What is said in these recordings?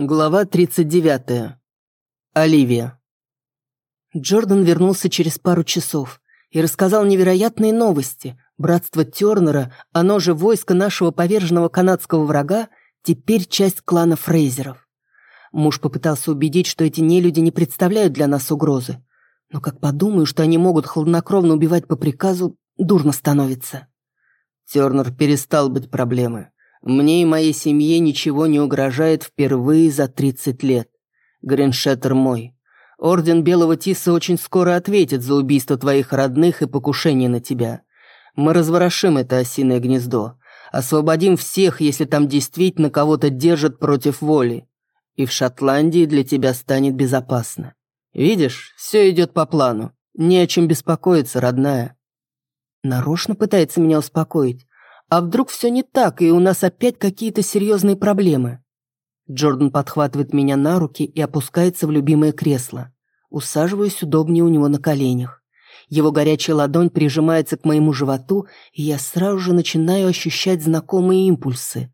Глава 39. Оливия. Джордан вернулся через пару часов и рассказал невероятные новости. Братство Тернера, оно же войско нашего поверженного канадского врага, теперь часть клана Фрейзеров. Муж попытался убедить, что эти нелюди не представляют для нас угрозы. Но как подумаю, что они могут хладнокровно убивать по приказу, дурно становится. Тернер перестал быть проблемой. Мне и моей семье ничего не угрожает впервые за 30 лет. Гриншеттер мой. Орден Белого Тиса очень скоро ответит за убийство твоих родных и покушение на тебя. Мы разворошим это осиное гнездо. Освободим всех, если там действительно кого-то держат против воли. И в Шотландии для тебя станет безопасно. Видишь, все идет по плану. Не о чем беспокоиться, родная. Нарочно пытается меня успокоить. А вдруг все не так, и у нас опять какие-то серьезные проблемы? Джордан подхватывает меня на руки и опускается в любимое кресло. Усаживаюсь удобнее у него на коленях. Его горячая ладонь прижимается к моему животу, и я сразу же начинаю ощущать знакомые импульсы.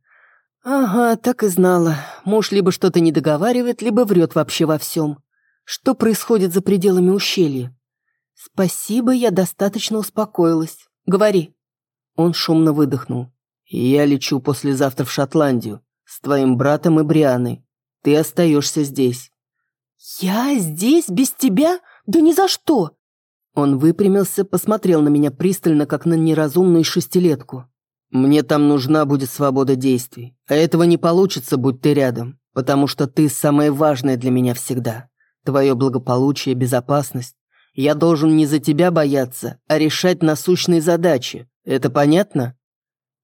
Ага, так и знала. Муж либо что-то не договаривает, либо врет вообще во всем. Что происходит за пределами ущелья? Спасибо, я достаточно успокоилась. Говори. Он шумно выдохнул. «Я лечу послезавтра в Шотландию с твоим братом и Брианой. Ты остаешься здесь». «Я здесь без тебя? Да ни за что!» Он выпрямился, посмотрел на меня пристально, как на неразумную шестилетку. «Мне там нужна будет свобода действий, а этого не получится, будь ты рядом, потому что ты самое важное для меня всегда. Твое благополучие, безопасность. Я должен не за тебя бояться, а решать насущные задачи, это понятно?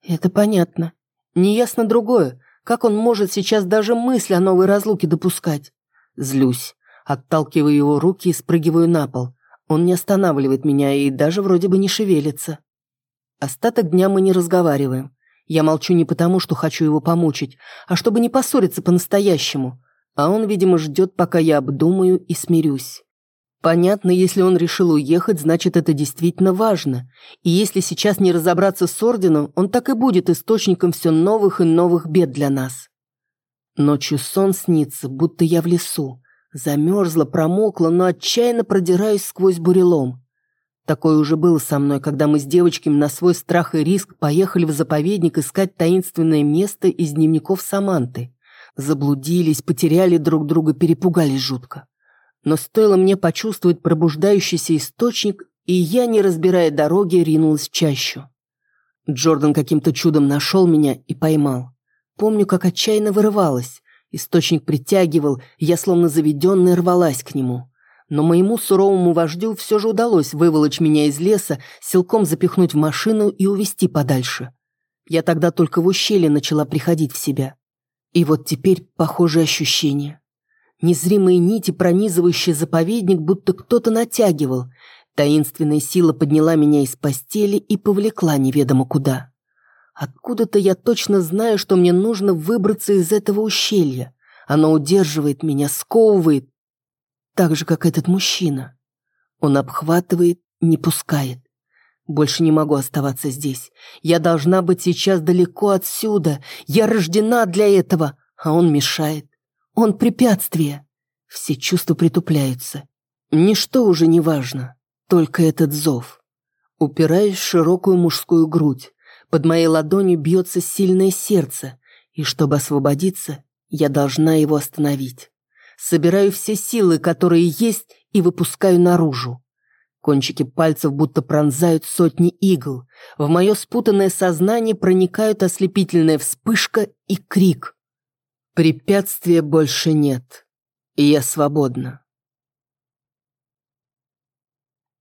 Это понятно. Неясно другое. Как он может сейчас даже мысль о новой разлуке допускать? Злюсь. Отталкиваю его руки и спрыгиваю на пол. Он не останавливает меня и даже вроде бы не шевелится. Остаток дня мы не разговариваем. Я молчу не потому, что хочу его помучить, а чтобы не поссориться по-настоящему. А он, видимо, ждет, пока я обдумаю и смирюсь. Понятно, если он решил уехать, значит, это действительно важно. И если сейчас не разобраться с Орденом, он так и будет источником все новых и новых бед для нас. Ночью сон снится, будто я в лесу. Замерзла, промокла, но отчаянно продираюсь сквозь бурелом. Такое уже было со мной, когда мы с девочками на свой страх и риск поехали в заповедник искать таинственное место из дневников Саманты. Заблудились, потеряли друг друга, перепугались жутко но стоило мне почувствовать пробуждающийся источник, и я, не разбирая дороги, ринулась в чащу. Джордан каким-то чудом нашел меня и поймал. Помню, как отчаянно вырывалась. Источник притягивал, я словно заведенная рвалась к нему. Но моему суровому вождю все же удалось выволочь меня из леса, силком запихнуть в машину и увести подальше. Я тогда только в ущелье начала приходить в себя. И вот теперь похожие ощущения. Незримые нити, пронизывающие заповедник, будто кто-то натягивал. Таинственная сила подняла меня из постели и повлекла неведомо куда. Откуда-то я точно знаю, что мне нужно выбраться из этого ущелья. Оно удерживает меня, сковывает. Так же, как этот мужчина. Он обхватывает, не пускает. Больше не могу оставаться здесь. Я должна быть сейчас далеко отсюда. Я рождена для этого, а он мешает. Он препятствие. Все чувства притупляются. Ничто уже не важно, только этот зов. Упираюсь в широкую мужскую грудь. Под моей ладонью бьется сильное сердце, и чтобы освободиться, я должна его остановить. Собираю все силы, которые есть, и выпускаю наружу. Кончики пальцев будто пронзают сотни игл. В мое спутанное сознание проникают ослепительная вспышка и крик. Препятствия больше нет, и я свободна.